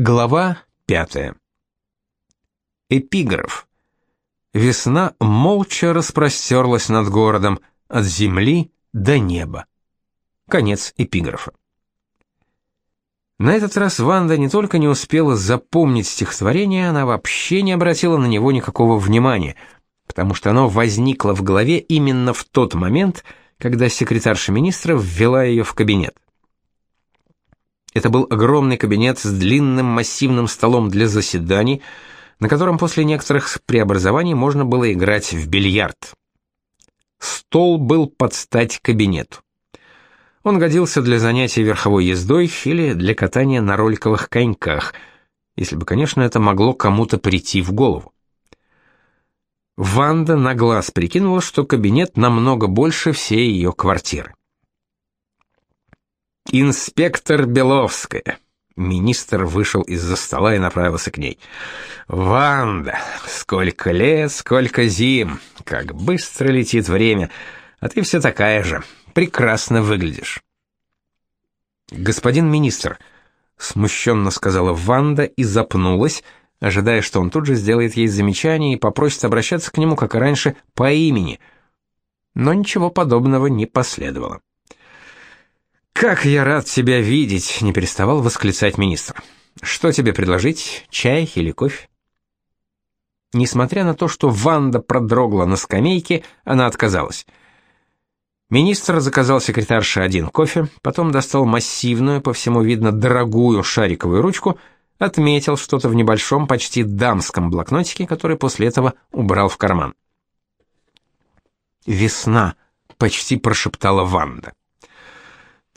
Глава пятая. Эпиграф. Весна молча распростерлась над городом от земли до неба. Конец эпиграфа. На этот раз Ванда не только не успела запомнить стихотворение, она вообще не обратила на него никакого внимания, потому что оно возникло в голове именно в тот момент, когда секретарша министра ввела ее в кабинет. Это был огромный кабинет с длинным массивным столом для заседаний, на котором после некоторых преобразований можно было играть в бильярд. Стол был под стать кабинету. Он годился для занятий верховой ездой или для катания на роликовых коньках, если бы, конечно, это могло кому-то прийти в голову. Ванда на глаз прикинула, что кабинет намного больше всей ее квартиры. «Инспектор Беловская». Министр вышел из-за стола и направился к ней. «Ванда, сколько лет, сколько зим, как быстро летит время, а ты все такая же, прекрасно выглядишь». «Господин министр», — смущенно сказала Ванда и запнулась, ожидая, что он тут же сделает ей замечание и попросит обращаться к нему, как и раньше, по имени. Но ничего подобного не последовало. «Как я рад тебя видеть!» — не переставал восклицать министр. «Что тебе предложить? Чай или кофе?» Несмотря на то, что Ванда продрогла на скамейке, она отказалась. Министр заказал секретарше один кофе, потом достал массивную, по всему видно, дорогую шариковую ручку, отметил что-то в небольшом, почти дамском блокнотике, который после этого убрал в карман. «Весна!» — почти прошептала Ванда.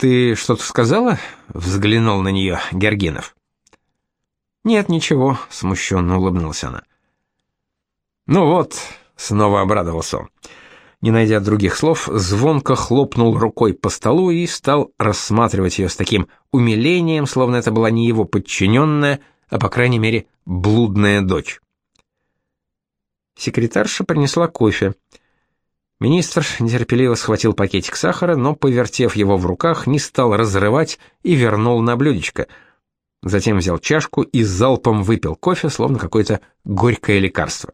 «Ты что-то сказала?» — взглянул на нее Гергинов. «Нет, ничего», — смущенно улыбнулась она. «Ну вот», — снова обрадовался он. Не найдя других слов, звонко хлопнул рукой по столу и стал рассматривать ее с таким умилением, словно это была не его подчиненная, а, по крайней мере, блудная дочь. Секретарша принесла кофе. Министр нетерпеливо схватил пакетик сахара, но, повертев его в руках, не стал разрывать и вернул на блюдечко. Затем взял чашку и залпом выпил кофе, словно какое-то горькое лекарство.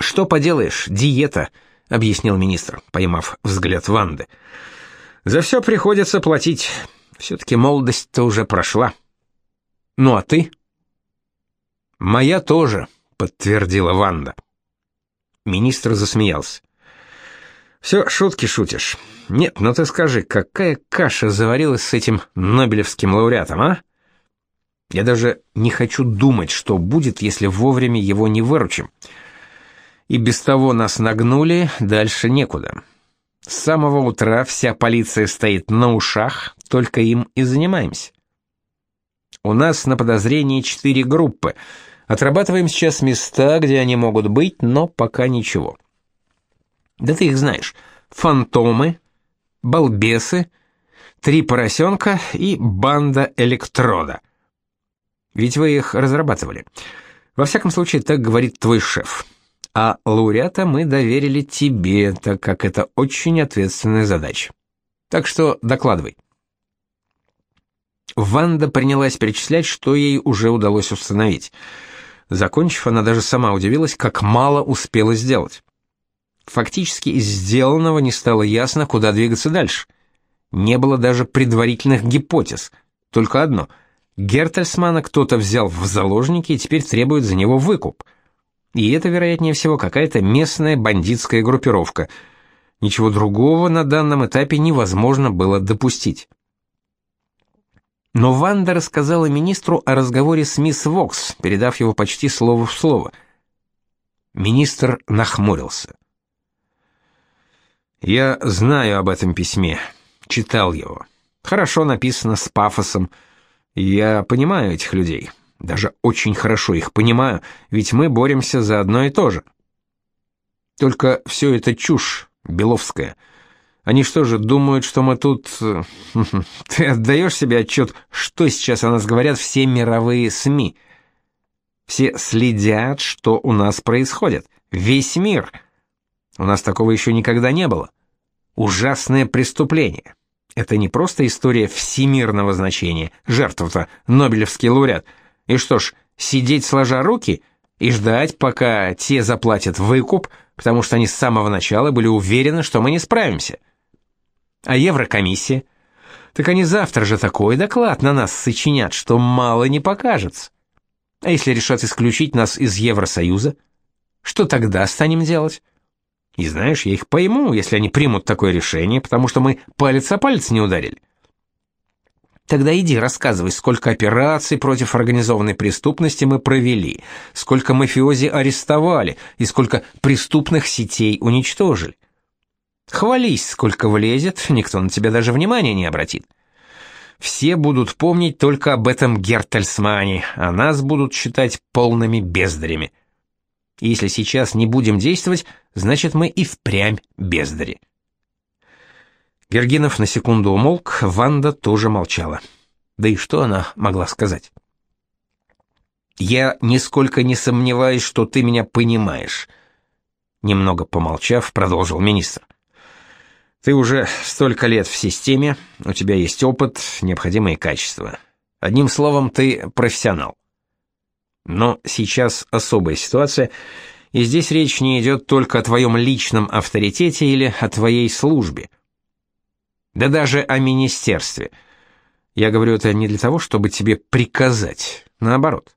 «Что поделаешь, диета», — объяснил министр, поймав взгляд Ванды. «За все приходится платить. Все-таки молодость-то уже прошла». «Ну а ты?» «Моя тоже», — подтвердила Ванда. Министр засмеялся. «Все шутки шутишь. Нет, ну ты скажи, какая каша заварилась с этим Нобелевским лауреатом, а? Я даже не хочу думать, что будет, если вовремя его не выручим. И без того нас нагнули, дальше некуда. С самого утра вся полиция стоит на ушах, только им и занимаемся. У нас на подозрении четыре группы — Отрабатываем сейчас места, где они могут быть, но пока ничего. Да ты их знаешь. Фантомы, балбесы, три поросенка и банда электрода. Ведь вы их разрабатывали. Во всяком случае, так говорит твой шеф. А лауреата мы доверили тебе, так как это очень ответственная задача. Так что докладывай. Ванда принялась перечислять, что ей уже удалось установить. Закончив, она даже сама удивилась, как мало успела сделать. Фактически из сделанного не стало ясно, куда двигаться дальше. Не было даже предварительных гипотез, только одно — Гертельсмана кто-то взял в заложники и теперь требует за него выкуп. И это, вероятнее всего, какая-то местная бандитская группировка. Ничего другого на данном этапе невозможно было допустить. Но Ванда рассказала министру о разговоре с мисс Вокс, передав его почти слово в слово. Министр нахмурился. «Я знаю об этом письме. Читал его. Хорошо написано, с пафосом. Я понимаю этих людей. Даже очень хорошо их понимаю, ведь мы боремся за одно и то же. Только все это чушь, Беловская». Они что же, думают, что мы тут... Э, ты отдаешь себе отчет, что сейчас о нас говорят все мировые СМИ? Все следят, что у нас происходит. Весь мир. У нас такого еще никогда не было. Ужасное преступление. Это не просто история всемирного значения, жертва-то Нобелевский лауреат. И что ж, сидеть сложа руки и ждать, пока те заплатят выкуп, потому что они с самого начала были уверены, что мы не справимся. А Еврокомиссия? Так они завтра же такой доклад на нас сочинят, что мало не покажется. А если решат исключить нас из Евросоюза? Что тогда станем делать? И знаешь, я их пойму, если они примут такое решение, потому что мы палец о палец не ударили. Тогда иди рассказывай, сколько операций против организованной преступности мы провели, сколько мафиози арестовали и сколько преступных сетей уничтожили. Хвались, сколько влезет, никто на тебя даже внимания не обратит. Все будут помнить только об этом Гертельсмане, а нас будут считать полными бездарями. Если сейчас не будем действовать, значит мы и впрямь бездари. Гергинов на секунду умолк, Ванда тоже молчала. Да и что она могла сказать? «Я нисколько не сомневаюсь, что ты меня понимаешь», — немного помолчав, продолжил министр. «Ты уже столько лет в системе, у тебя есть опыт, необходимые качества. Одним словом, ты профессионал. Но сейчас особая ситуация, и здесь речь не идет только о твоем личном авторитете или о твоей службе. Да даже о министерстве. Я говорю это не для того, чтобы тебе приказать, наоборот.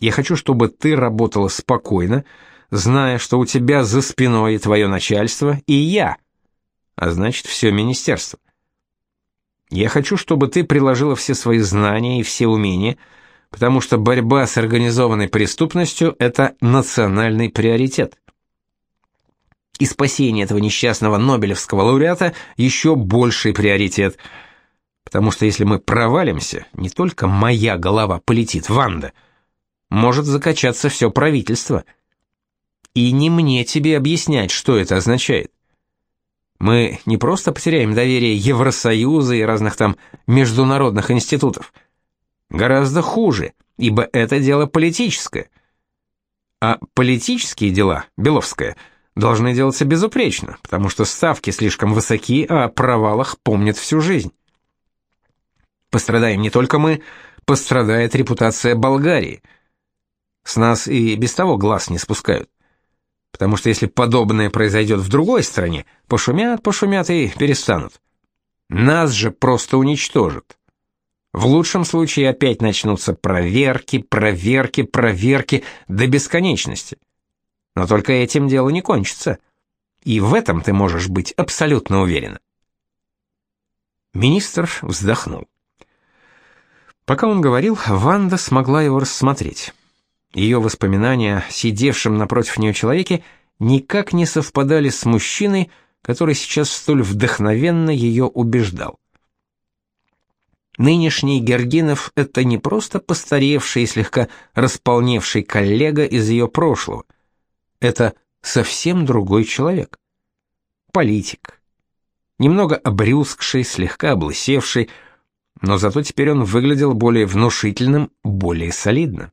Я хочу, чтобы ты работала спокойно, зная, что у тебя за спиной твое начальство и я, а значит, все министерство. Я хочу, чтобы ты приложила все свои знания и все умения, потому что борьба с организованной преступностью – это национальный приоритет. И спасение этого несчастного Нобелевского лауреата – еще больший приоритет, потому что если мы провалимся, не только моя голова полетит, Ванда, может закачаться все правительство. И не мне тебе объяснять, что это означает. Мы не просто потеряем доверие Евросоюза и разных там международных институтов – Гораздо хуже, ибо это дело политическое. А политические дела, Беловская, должны делаться безупречно, потому что ставки слишком высоки, а о провалах помнят всю жизнь. Пострадаем не только мы, пострадает репутация Болгарии. С нас и без того глаз не спускают. Потому что если подобное произойдет в другой стране, пошумят, пошумят и перестанут. Нас же просто уничтожат. В лучшем случае опять начнутся проверки, проверки, проверки до бесконечности. Но только этим дело не кончится. И в этом ты можешь быть абсолютно уверена. Министр вздохнул. Пока он говорил, Ванда смогла его рассмотреть. Ее воспоминания о сидевшем напротив нее человеке никак не совпадали с мужчиной, который сейчас столь вдохновенно ее убеждал. Нынешний Гергинов — это не просто постаревший и слегка располневший коллега из ее прошлого. Это совсем другой человек. Политик. Немного обрюзгший, слегка облысевший, но зато теперь он выглядел более внушительным, более солидным.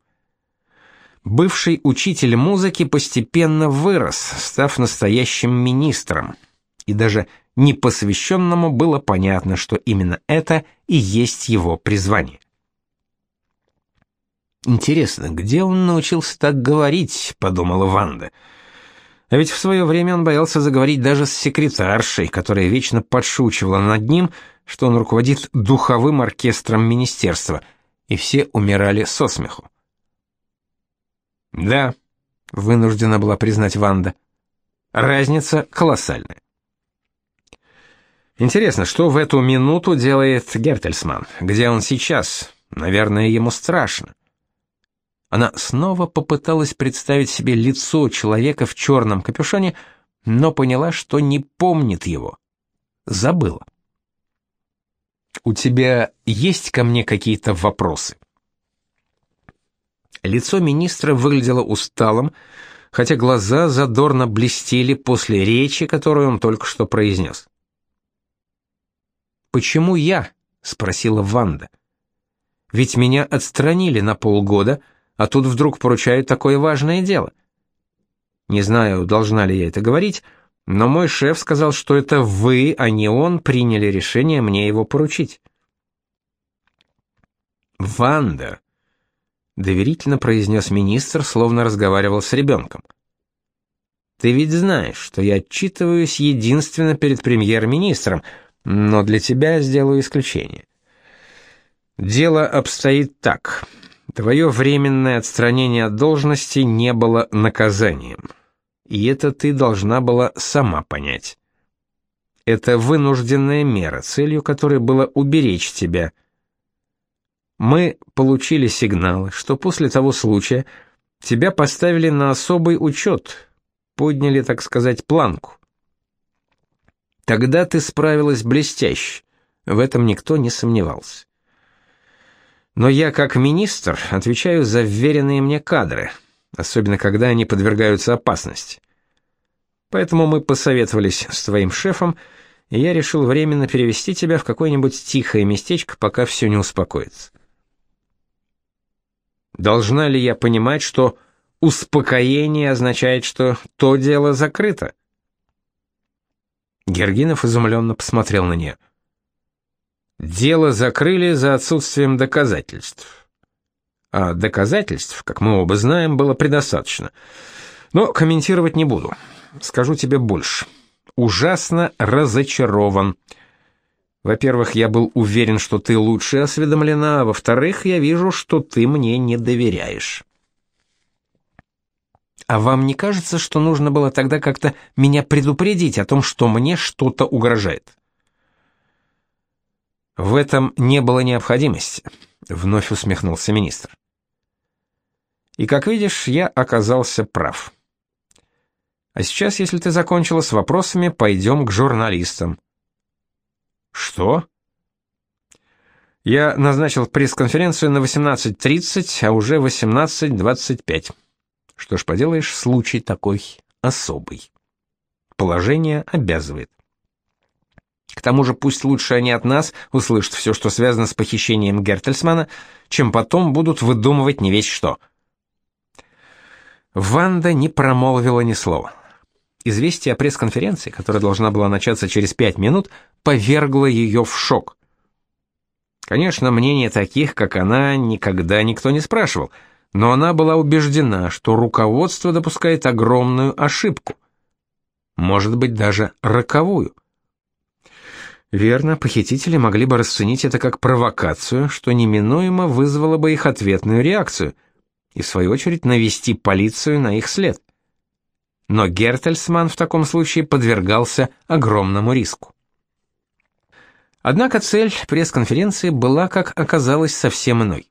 Бывший учитель музыки постепенно вырос, став настоящим министром, и даже непосвященному было понятно, что именно это и есть его призвание. «Интересно, где он научился так говорить?» — подумала Ванда. А ведь в свое время он боялся заговорить даже с секретаршей, которая вечно подшучивала над ним, что он руководит духовым оркестром министерства, и все умирали со смеху. «Да», — вынуждена была признать Ванда, — «разница колоссальная». Интересно, что в эту минуту делает Гертельсман? Где он сейчас? Наверное, ему страшно. Она снова попыталась представить себе лицо человека в черном капюшоне, но поняла, что не помнит его. Забыла. «У тебя есть ко мне какие-то вопросы?» Лицо министра выглядело усталым, хотя глаза задорно блестели после речи, которую он только что произнес. «Почему я?» — спросила Ванда. «Ведь меня отстранили на полгода, а тут вдруг поручают такое важное дело». Не знаю, должна ли я это говорить, Но мой шеф сказал, что это вы, а не он, приняли решение мне его поручить. «Ванда», — доверительно произнес министр, словно разговаривал с ребенком. «Ты ведь знаешь, что я отчитываюсь единственно перед премьер-министром, но для тебя сделаю исключение. Дело обстоит так. Твое временное отстранение от должности не было наказанием и это ты должна была сама понять. Это вынужденная мера, целью которой было уберечь тебя. Мы получили сигналы, что после того случая тебя поставили на особый учет, подняли, так сказать, планку. Тогда ты справилась блестяще, в этом никто не сомневался. Но я, как министр, отвечаю за вверенные мне кадры — особенно когда они подвергаются опасности. Поэтому мы посоветовались с твоим шефом, и я решил временно перевести тебя в какое-нибудь тихое местечко, пока все не успокоится. Должна ли я понимать, что успокоение означает, что то дело закрыто? Гергинов изумленно посмотрел на нее. Дело закрыли за отсутствием доказательств а доказательств, как мы оба знаем, было предостаточно. Но комментировать не буду. Скажу тебе больше. Ужасно разочарован. Во-первых, я был уверен, что ты лучше осведомлена, а во-вторых, я вижу, что ты мне не доверяешь. А вам не кажется, что нужно было тогда как-то меня предупредить о том, что мне что-то угрожает? В этом не было необходимости, вновь усмехнулся министр. И, как видишь, я оказался прав. А сейчас, если ты закончила с вопросами, пойдем к журналистам. Что? Я назначил пресс-конференцию на 18:30, а уже 18:25. Что ж поделаешь, случай такой особый. Положение обязывает. К тому же пусть лучше они от нас услышат все, что связано с похищением Гертельсмана, чем потом будут выдумывать не весь что. Ванда не промолвила ни слова. Известие о пресс-конференции, которая должна была начаться через пять минут, повергло ее в шок. Конечно, мнение таких, как она, никогда никто не спрашивал, но она была убеждена, что руководство допускает огромную ошибку. Может быть, даже роковую. Верно, похитители могли бы расценить это как провокацию, что неминуемо вызвало бы их ответную реакцию – и, в свою очередь, навести полицию на их след. Но Гертельсман в таком случае подвергался огромному риску. Однако цель пресс-конференции была, как оказалось, совсем иной.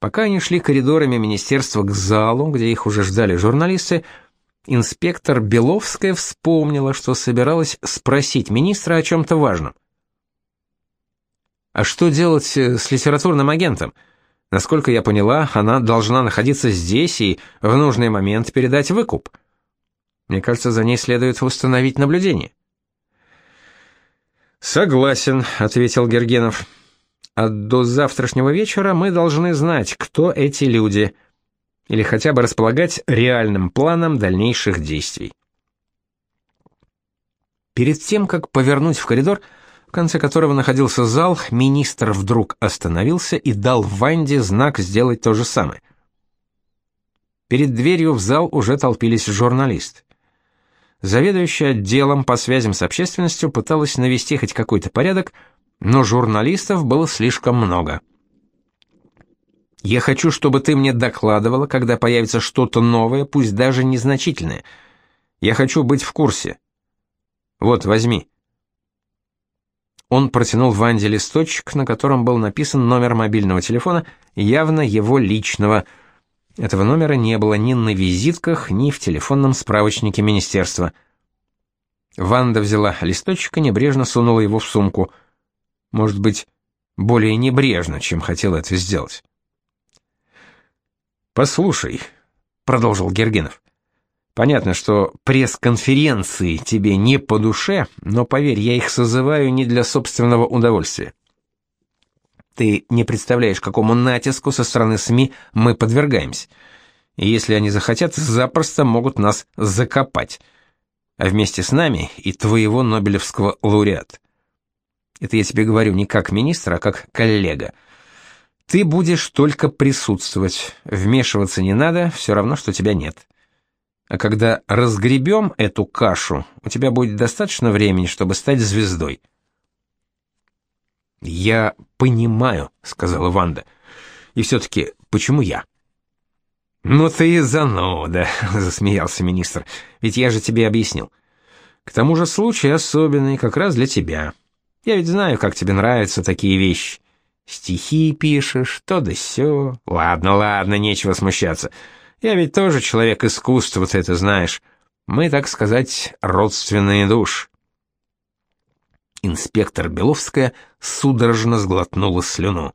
Пока они шли коридорами министерства к залу, где их уже ждали журналисты, инспектор Беловская вспомнила, что собиралась спросить министра о чем-то важном. «А что делать э, с литературным агентом?» Насколько я поняла, она должна находиться здесь и в нужный момент передать выкуп. Мне кажется, за ней следует установить наблюдение. Согласен, ответил Гергенов. А до завтрашнего вечера мы должны знать, кто эти люди, или хотя бы располагать реальным планом дальнейших действий. Перед тем, как повернуть в коридор, в конце которого находился зал, министр вдруг остановился и дал Ванде знак сделать то же самое. Перед дверью в зал уже толпились журналисты. Заведующая отделом по связям с общественностью пыталась навести хоть какой-то порядок, но журналистов было слишком много. Я хочу, чтобы ты мне докладывала, когда появится что-то новое, пусть даже незначительное. Я хочу быть в курсе. Вот, возьми. Он протянул Ванде листочек, на котором был написан номер мобильного телефона, явно его личного. Этого номера не было ни на визитках, ни в телефонном справочнике министерства. Ванда взяла листочек и небрежно сунула его в сумку. Может быть, более небрежно, чем хотела это сделать. «Послушай», — продолжил Гергенов, Понятно, что пресс-конференции тебе не по душе, но поверь, я их созываю не для собственного удовольствия. Ты не представляешь, какому натиску со стороны СМИ мы подвергаемся. И если они захотят, запросто могут нас закопать. а вместе с нами и твоего Нобелевского лауреата. Это я тебе говорю не как министр, а как коллега. Ты будешь только присутствовать, вмешиваться не надо, все равно, что тебя нет. А когда разгребем эту кашу, у тебя будет достаточно времени, чтобы стать звездой. «Я понимаю», — сказала Ванда. «И все-таки, почему я?» «Ну ты и зануда», — засмеялся министр. «Ведь я же тебе объяснил. К тому же случай особенный, как раз для тебя. Я ведь знаю, как тебе нравятся такие вещи. Стихи пишешь, то да сё. Ладно, ладно, нечего смущаться. Я ведь тоже человек искусства, ты это знаешь. Мы, так сказать, родственные души. Инспектор Беловская судорожно сглотнула слюну.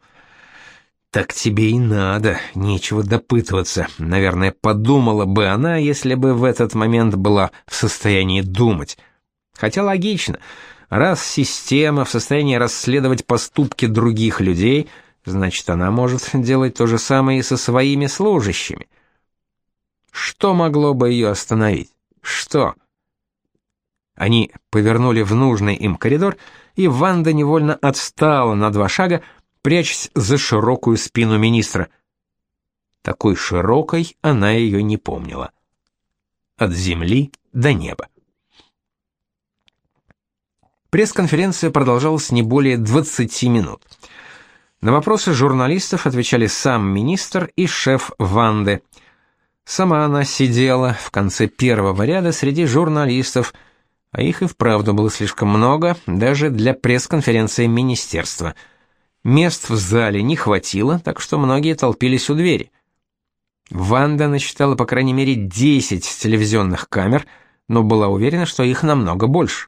Так тебе и надо, нечего допытываться. Наверное, подумала бы она, если бы в этот момент была в состоянии думать. Хотя логично. Раз система в состоянии расследовать поступки других людей, значит, она может делать то же самое и со своими служащими. Что могло бы ее остановить? Что? Они повернули в нужный им коридор, и Ванда невольно отстала на два шага, прячась за широкую спину министра. Такой широкой она ее не помнила. От земли до неба. Пресс-конференция продолжалась не более 20 минут. На вопросы журналистов отвечали сам министр и шеф Ванды – Сама она сидела в конце первого ряда среди журналистов, а их и вправду было слишком много, даже для пресс-конференции министерства. Мест в зале не хватило, так что многие толпились у двери. Ванда насчитала по крайней мере 10 телевизионных камер, но была уверена, что их намного больше.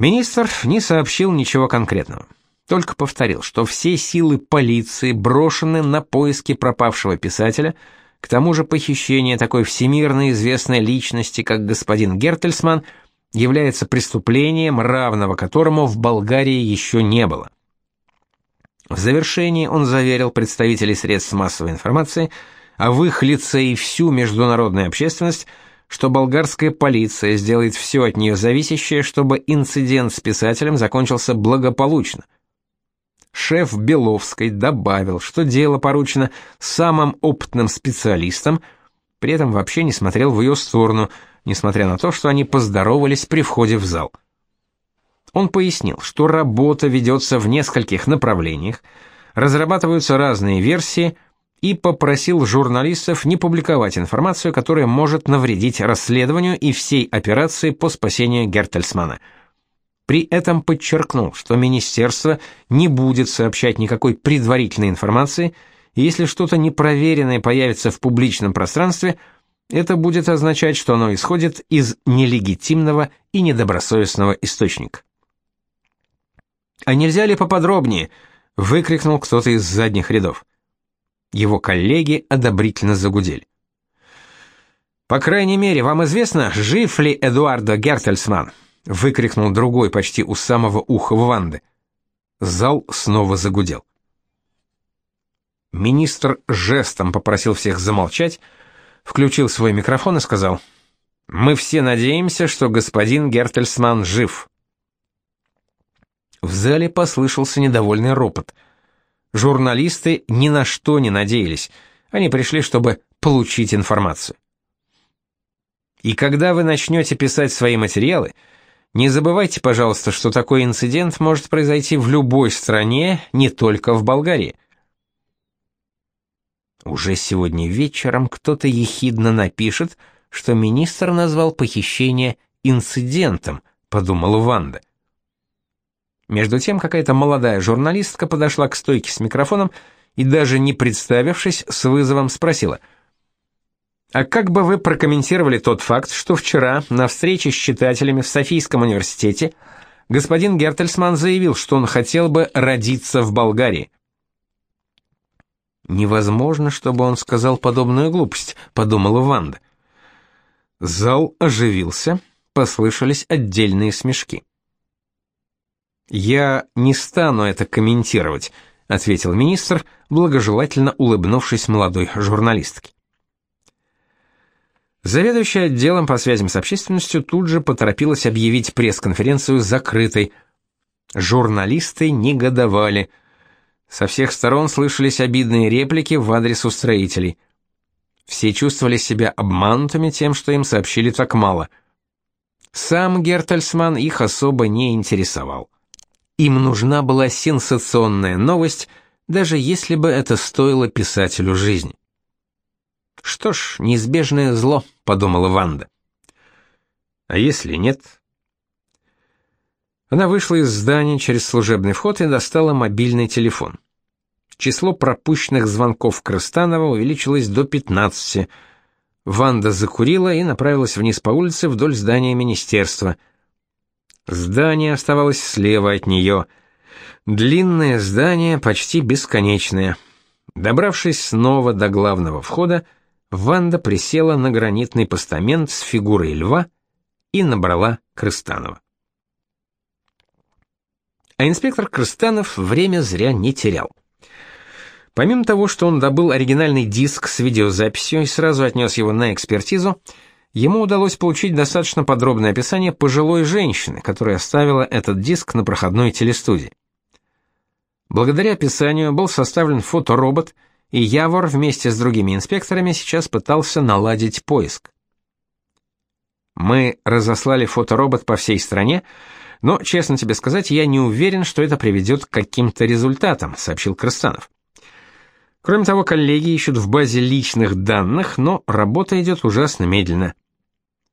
Министр не сообщил ничего конкретного. Только повторил, что все силы полиции брошены на поиски пропавшего писателя – к тому же похищение такой всемирно известной личности, как господин Гертельсман, является преступлением, равного которому в Болгарии еще не было. В завершении он заверил представителей средств массовой информации, а в их лице и всю международную общественность, что болгарская полиция сделает все от нее зависящее, чтобы инцидент с писателем закончился благополучно – шеф Беловской добавил, что дело поручено самым опытным специалистам, при этом вообще не смотрел в ее сторону, несмотря на то, что они поздоровались при входе в зал. Он пояснил, что работа ведется в нескольких направлениях, разрабатываются разные версии, и попросил журналистов не публиковать информацию, которая может навредить расследованию и всей операции по спасению Гертельсмана – при этом подчеркнул, что министерство не будет сообщать никакой предварительной информации, и если что-то непроверенное появится в публичном пространстве, это будет означать, что оно исходит из нелегитимного и недобросовестного источника. «А нельзя ли поподробнее?» — выкрикнул кто-то из задних рядов. Его коллеги одобрительно загудели. «По крайней мере, вам известно, жив ли Эдуардо Гертельсман?» Выкрикнул другой почти у самого уха Ванды. Зал снова загудел. Министр жестом попросил всех замолчать, включил свой микрофон и сказал: "Мы все надеемся, что господин Гертельсман жив". В зале послышался недовольный ропот. Журналисты ни на что не надеялись. Они пришли, чтобы получить информацию. И когда вы начнете писать свои материалы, не забывайте, пожалуйста, что такой инцидент может произойти в любой стране, не только в Болгарии. Уже сегодня вечером кто-то ехидно напишет, что министр назвал похищение инцидентом, подумала Ванда. Между тем какая-то молодая журналистка подошла к стойке с микрофоном и даже не представившись, с вызовом спросила: а как бы вы прокомментировали тот факт, что вчера на встрече с читателями в Софийском университете господин Гертельсман заявил, что он хотел бы родиться в Болгарии? Невозможно, чтобы он сказал подобную глупость, подумала Ванда. Зал оживился, послышались отдельные смешки. Я не стану это комментировать, ответил министр, благожелательно улыбнувшись молодой журналистке. Заведующая отделом по связям с общественностью тут же поторопилась объявить пресс-конференцию закрытой. Журналисты негодовали. Со всех сторон слышались обидные реплики в адрес устроителей. Все чувствовали себя обманутыми тем, что им сообщили так мало. Сам Гертельсман их особо не интересовал. Им нужна была сенсационная новость, даже если бы это стоило писателю жизни. Что ж, неизбежное зло, подумала Ванда. А если нет? Она вышла из здания через служебный вход и достала мобильный телефон. Число пропущенных звонков Крыстанова увеличилось до 15. Ванда закурила и направилась вниз по улице вдоль здания министерства. Здание оставалось слева от нее. Длинное здание, почти бесконечное. Добравшись снова до главного входа, Ванда присела на гранитный постамент с фигурой льва и набрала Крыстанова. А инспектор Крыстанов время зря не терял. Помимо того, что он добыл оригинальный диск с видеозаписью и сразу отнес его на экспертизу, ему удалось получить достаточно подробное описание пожилой женщины, которая оставила этот диск на проходной телестудии. Благодаря описанию был составлен фоторобот, и Явор вместе с другими инспекторами сейчас пытался наладить поиск. Мы разослали фоторобот по всей стране, но, честно тебе сказать, я не уверен, что это приведет к каким-то результатам, сообщил Крыстанов. Кроме того, коллеги ищут в базе личных данных, но работа идет ужасно медленно.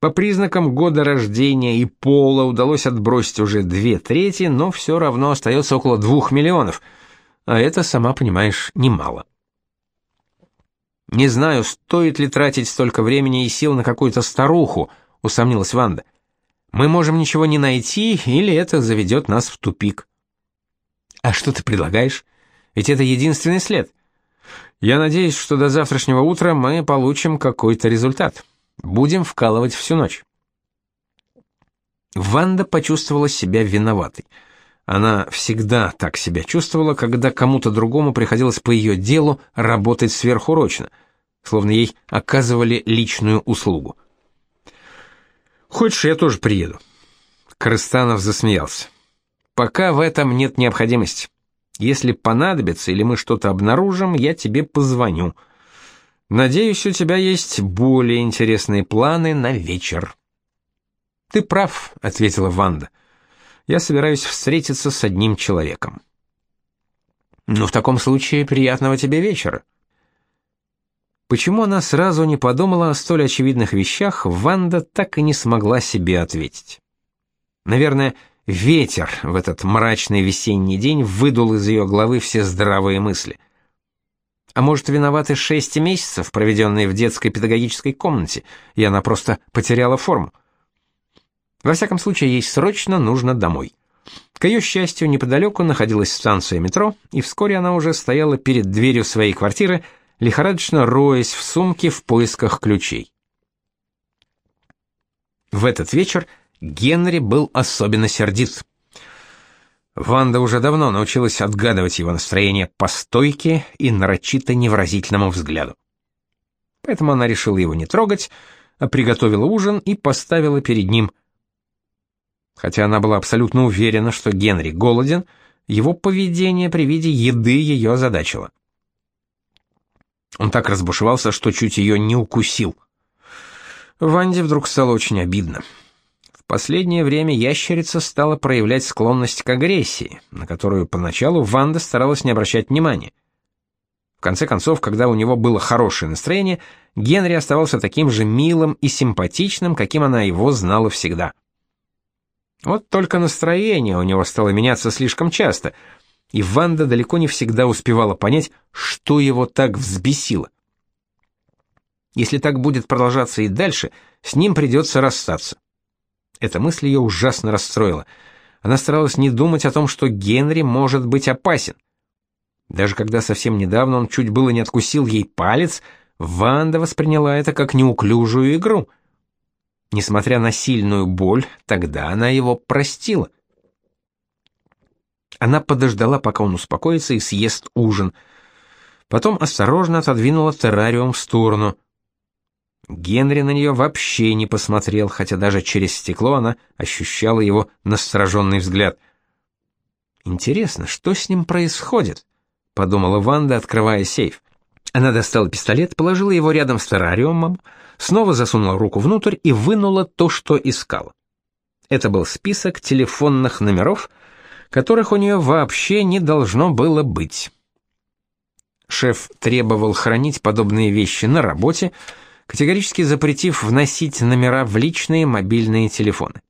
По признакам года рождения и пола удалось отбросить уже две трети, но все равно остается около двух миллионов, а это, сама понимаешь, немало. «Не знаю, стоит ли тратить столько времени и сил на какую-то старуху», — усомнилась Ванда. «Мы можем ничего не найти, или это заведет нас в тупик». «А что ты предлагаешь? Ведь это единственный след». Я надеюсь, что до завтрашнего утра мы получим какой-то результат. Будем вкалывать всю ночь. Ванда почувствовала себя виноватой. Она всегда так себя чувствовала, когда кому-то другому приходилось по ее делу работать сверхурочно, словно ей оказывали личную услугу. «Хочешь, я тоже приеду?» Крыстанов засмеялся. «Пока в этом нет необходимости. Если понадобится или мы что-то обнаружим, я тебе позвоню. Надеюсь, у тебя есть более интересные планы на вечер. Ты прав, ответила Ванда. Я собираюсь встретиться с одним человеком. Ну, в таком случае приятного тебе вечера. Почему она сразу не подумала о столь очевидных вещах, Ванда так и не смогла себе ответить. Наверное, Ветер в этот мрачный весенний день выдул из ее головы все здравые мысли. А может, виноваты шесть месяцев, проведенные в детской педагогической комнате, и она просто потеряла форму? Во всяком случае, ей срочно нужно домой. К ее счастью, неподалеку находилась станция метро, и вскоре она уже стояла перед дверью своей квартиры, лихорадочно роясь в сумке в поисках ключей. В этот вечер Генри был особенно сердит. Ванда уже давно научилась отгадывать его настроение по стойке и нарочито невыразительному взгляду. Поэтому она решила его не трогать, а приготовила ужин и поставила перед ним. Хотя она была абсолютно уверена, что Генри голоден, его поведение при виде еды ее озадачило. Он так разбушевался, что чуть ее не укусил. Ванде вдруг стало очень обидно. В последнее время ящерица стала проявлять склонность к агрессии, на которую поначалу Ванда старалась не обращать внимания. В конце концов, когда у него было хорошее настроение, Генри оставался таким же милым и симпатичным, каким она его знала всегда. Вот только настроение у него стало меняться слишком часто, и Ванда далеко не всегда успевала понять, что его так взбесило. Если так будет продолжаться и дальше, с ним придется расстаться. Эта мысль ее ужасно расстроила. Она старалась не думать о том, что Генри может быть опасен. Даже когда совсем недавно он чуть было не откусил ей палец, Ванда восприняла это как неуклюжую игру. Несмотря на сильную боль, тогда она его простила. Она подождала, пока он успокоится и съест ужин. Потом осторожно отодвинула террариум в сторону. Генри на нее вообще не посмотрел, хотя даже через стекло она ощущала его настороженный взгляд. Интересно, что с ним происходит? подумала Ванда, открывая сейф. Она достала пистолет, положила его рядом с террариумом, снова засунула руку внутрь и вынула то, что искала. Это был список телефонных номеров, которых у нее вообще не должно было быть. Шеф требовал хранить подобные вещи на работе, категорически запретив вносить номера в личные мобильные телефоны.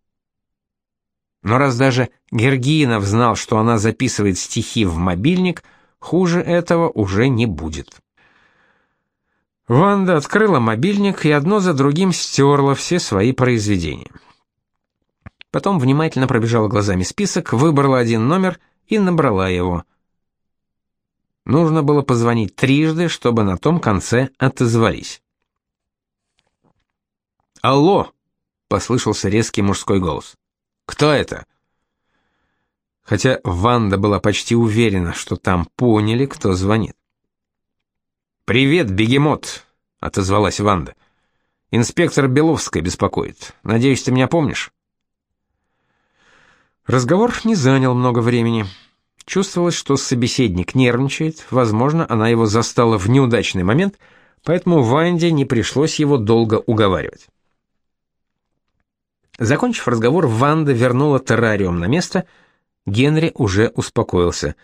Но раз даже Гергинов знал, что она записывает стихи в мобильник, хуже этого уже не будет. Ванда открыла мобильник и одно за другим стерла все свои произведения. Потом внимательно пробежала глазами список, выбрала один номер и набрала его. Нужно было позвонить трижды, чтобы на том конце отозвались. «Алло!» — послышался резкий мужской голос. «Кто это?» Хотя Ванда была почти уверена, что там поняли, кто звонит. «Привет, бегемот!» — отозвалась Ванда. «Инспектор Беловская беспокоит. Надеюсь, ты меня помнишь?» Разговор не занял много времени. Чувствовалось, что собеседник нервничает, возможно, она его застала в неудачный момент, поэтому Ванде не пришлось его долго уговаривать. Закончив разговор, Ванда вернула террариум на место. Генри уже успокоился.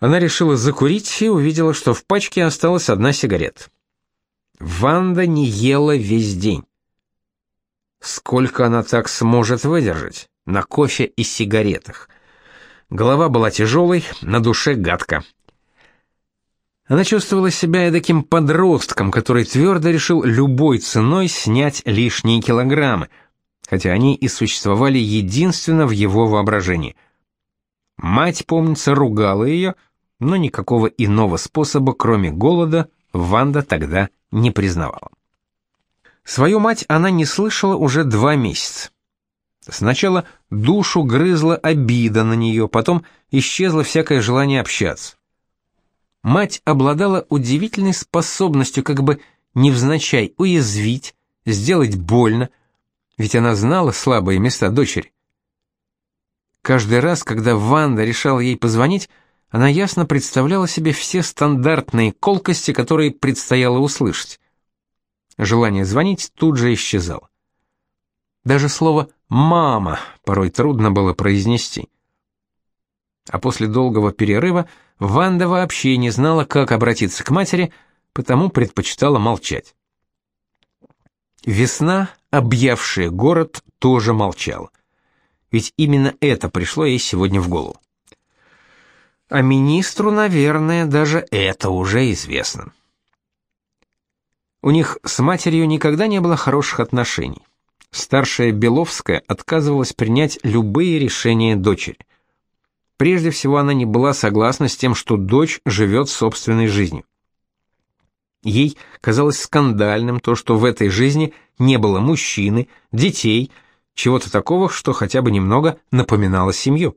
Она решила закурить и увидела, что в пачке осталась одна сигарета. Ванда не ела весь день. Сколько она так сможет выдержать? На кофе и сигаретах. Голова была тяжелой, на душе гадко. Она чувствовала себя таким подростком, который твердо решил любой ценой снять лишние килограммы — хотя они и существовали единственно в его воображении. Мать, помнится, ругала ее, но никакого иного способа, кроме голода, Ванда тогда не признавала. Свою мать она не слышала уже два месяца. Сначала душу грызла обида на нее, потом исчезло всякое желание общаться. Мать обладала удивительной способностью как бы невзначай уязвить, сделать больно, ведь она знала слабые места дочери. Каждый раз, когда Ванда решала ей позвонить, она ясно представляла себе все стандартные колкости, которые предстояло услышать. Желание звонить тут же исчезало. Даже слово «мама» порой трудно было произнести. А после долгого перерыва Ванда вообще не знала, как обратиться к матери, потому предпочитала молчать. Весна, объявшая город, тоже молчала. Ведь именно это пришло ей сегодня в голову. А министру, наверное, даже это уже известно. У них с матерью никогда не было хороших отношений. Старшая Беловская отказывалась принять любые решения дочери. Прежде всего, она не была согласна с тем, что дочь живет собственной жизнью. Ей казалось скандальным то, что в этой жизни не было мужчины, детей, чего-то такого, что хотя бы немного напоминало семью.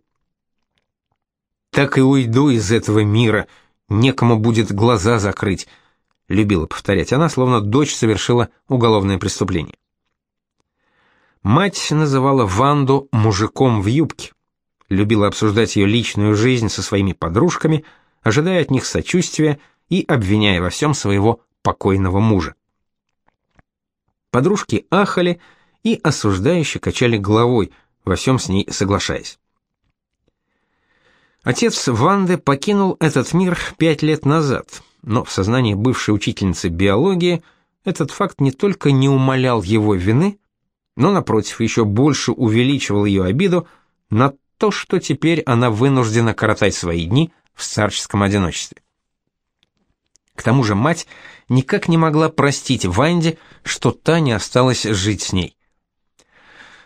«Так и уйду из этого мира, некому будет глаза закрыть», — любила повторять она, словно дочь совершила уголовное преступление. Мать называла Ванду мужиком в юбке, любила обсуждать ее личную жизнь со своими подружками, ожидая от них сочувствия, и обвиняя во всем своего покойного мужа. Подружки ахали и осуждающе качали головой, во всем с ней соглашаясь. Отец Ванды покинул этот мир пять лет назад, но в сознании бывшей учительницы биологии этот факт не только не умалял его вины, но, напротив, еще больше увеличивал ее обиду на то, что теперь она вынуждена коротать свои дни в старческом одиночестве. К тому же мать никак не могла простить Ванде, что та не осталась жить с ней.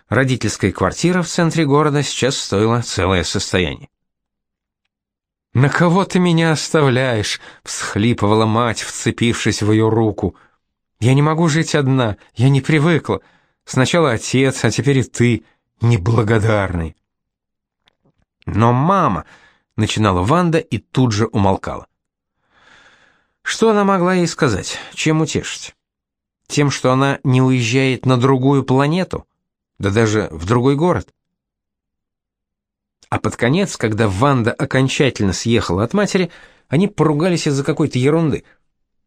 Родительская квартира в центре города сейчас стоила целое состояние. «На кого ты меня оставляешь?» — всхлипывала мать, вцепившись в ее руку. «Я не могу жить одна, я не привыкла. Сначала отец, а теперь и ты, неблагодарный». «Но мама...» — начинала Ванда и тут же умолкала. Что она могла ей сказать? Чем утешить? Тем, что она не уезжает на другую планету, да даже в другой город. А под конец, когда Ванда окончательно съехала от матери, они поругались из-за какой-то ерунды.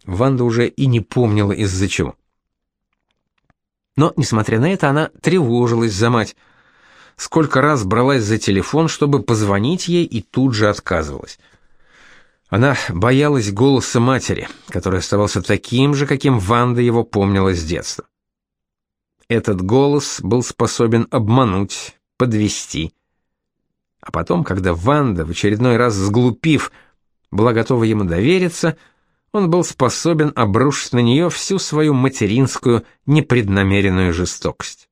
Ванда уже и не помнила из-за чего. Но, несмотря на это, она тревожилась за мать. Сколько раз бралась за телефон, чтобы позвонить ей, и тут же отказывалась. Она боялась голоса матери, который оставался таким же, каким Ванда его помнила с детства. Этот голос был способен обмануть, подвести. А потом, когда Ванда, в очередной раз сглупив, была готова ему довериться, он был способен обрушить на нее всю свою материнскую непреднамеренную жестокость.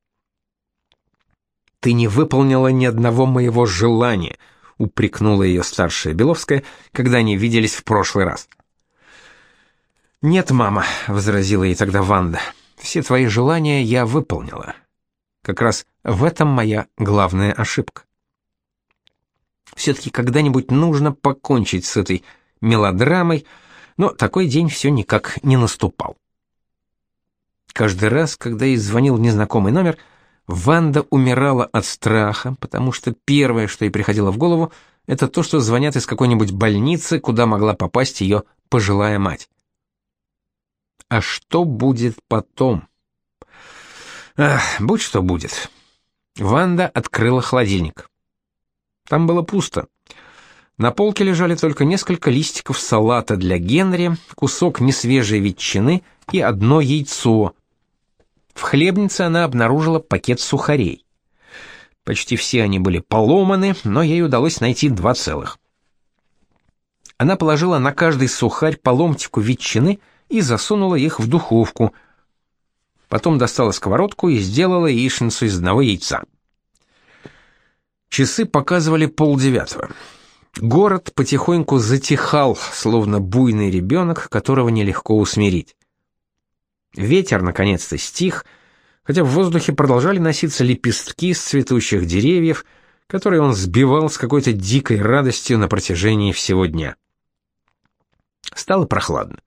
«Ты не выполнила ни одного моего желания», — упрекнула ее старшая Беловская, когда они виделись в прошлый раз. «Нет, мама», — возразила ей тогда Ванда, — «все твои желания я выполнила. Как раз в этом моя главная ошибка. Все-таки когда-нибудь нужно покончить с этой мелодрамой, — но такой день все никак не наступал. Каждый раз, когда ей звонил незнакомый номер, Ванда умирала от страха, потому что первое, что ей приходило в голову, это то, что звонят из какой-нибудь больницы, куда могла попасть ее пожилая мать. А что будет потом? Ах, будь что будет. Ванда открыла холодильник. Там было пусто. На полке лежали только несколько листиков салата для Генри, кусок несвежей ветчины и одно яйцо. В хлебнице она обнаружила пакет сухарей. Почти все они были поломаны, но ей удалось найти два целых. Она положила на каждый сухарь по ломтику ветчины и засунула их в духовку. Потом достала сковородку и сделала яичницу из одного яйца. Часы показывали полдевятого. Город потихоньку затихал, словно буйный ребенок, которого нелегко усмирить. Ветер наконец-то стих, хотя в воздухе продолжали носиться лепестки с цветущих деревьев, которые он сбивал с какой-то дикой радостью на протяжении всего дня. Стало прохладно.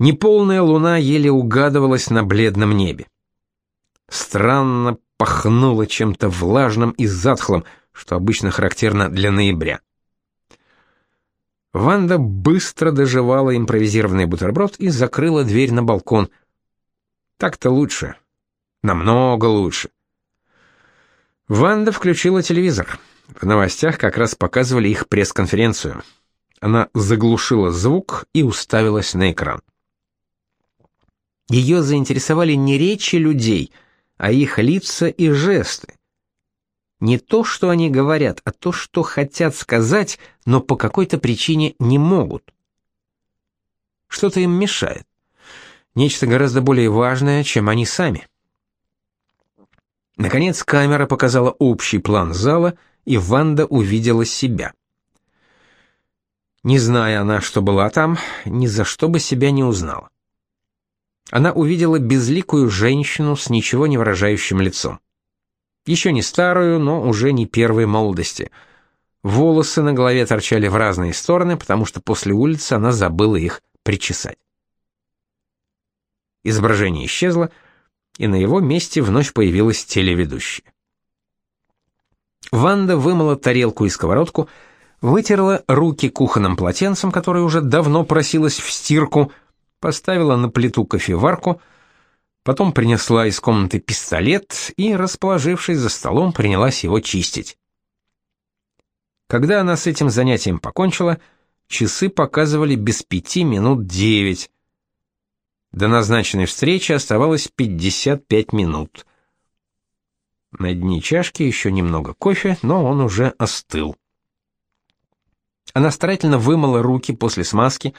Неполная луна еле угадывалась на бледном небе. Странно пахнуло чем-то влажным и затхлым, что обычно характерно для ноября. Ванда быстро доживала импровизированный бутерброд и закрыла дверь на балкон. Так-то лучше. Намного лучше. Ванда включила телевизор. В новостях как раз показывали их пресс-конференцию. Она заглушила звук и уставилась на экран. Ее заинтересовали не речи людей, а их лица и жесты. Не то, что они говорят, а то, что хотят сказать, но по какой-то причине не могут. Что-то им мешает. Нечто гораздо более важное, чем они сами. Наконец камера показала общий план зала, и Ванда увидела себя. Не зная она, что была там, ни за что бы себя не узнала. Она увидела безликую женщину с ничего не выражающим лицом. Еще не старую, но уже не первой молодости. Волосы на голове торчали в разные стороны, потому что после улицы она забыла их причесать. Изображение исчезло, и на его месте вновь появилась телеведущая. Ванда вымыла тарелку и сковородку, вытерла руки кухонным полотенцем, которое уже давно просилось в стирку, поставила на плиту кофеварку — Потом принесла из комнаты пистолет и, расположившись за столом, принялась его чистить. Когда она с этим занятием покончила, часы показывали без пяти минут девять. До назначенной встречи оставалось 55 минут. На дне чашки еще немного кофе, но он уже остыл. Она старательно вымыла руки после смазки,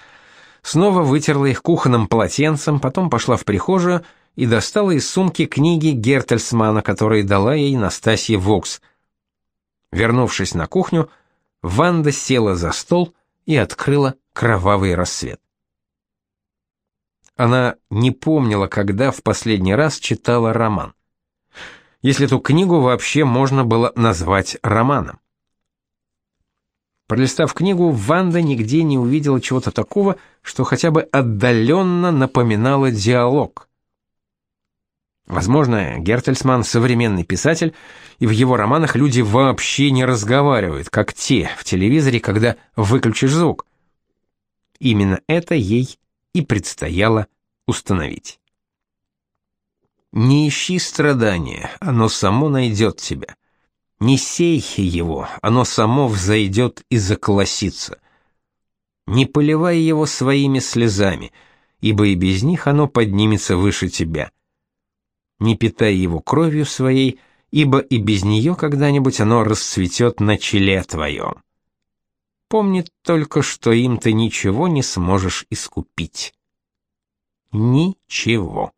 снова вытерла их кухонным полотенцем, потом пошла в прихожую и достала из сумки книги Гертельсмана, которые дала ей Настасья Вокс. Вернувшись на кухню, Ванда села за стол и открыла кровавый рассвет. Она не помнила, когда в последний раз читала роман. Если эту книгу вообще можно было назвать романом. Пролистав книгу, Ванда нигде не увидела чего-то такого, что хотя бы отдаленно напоминало диалог. Возможно, Гертельсман современный писатель, и в его романах люди вообще не разговаривают, как те в телевизоре, когда выключишь звук. Именно это ей и предстояло установить. Не ищи страдания, оно само найдет тебя. Не сей его, оно само взойдет и заколосится. Не поливай его своими слезами, ибо и без них оно поднимется выше тебя не питай его кровью своей, ибо и без нее когда-нибудь оно расцветет на челе твоем. Помни только, что им ты ничего не сможешь искупить. Ничего.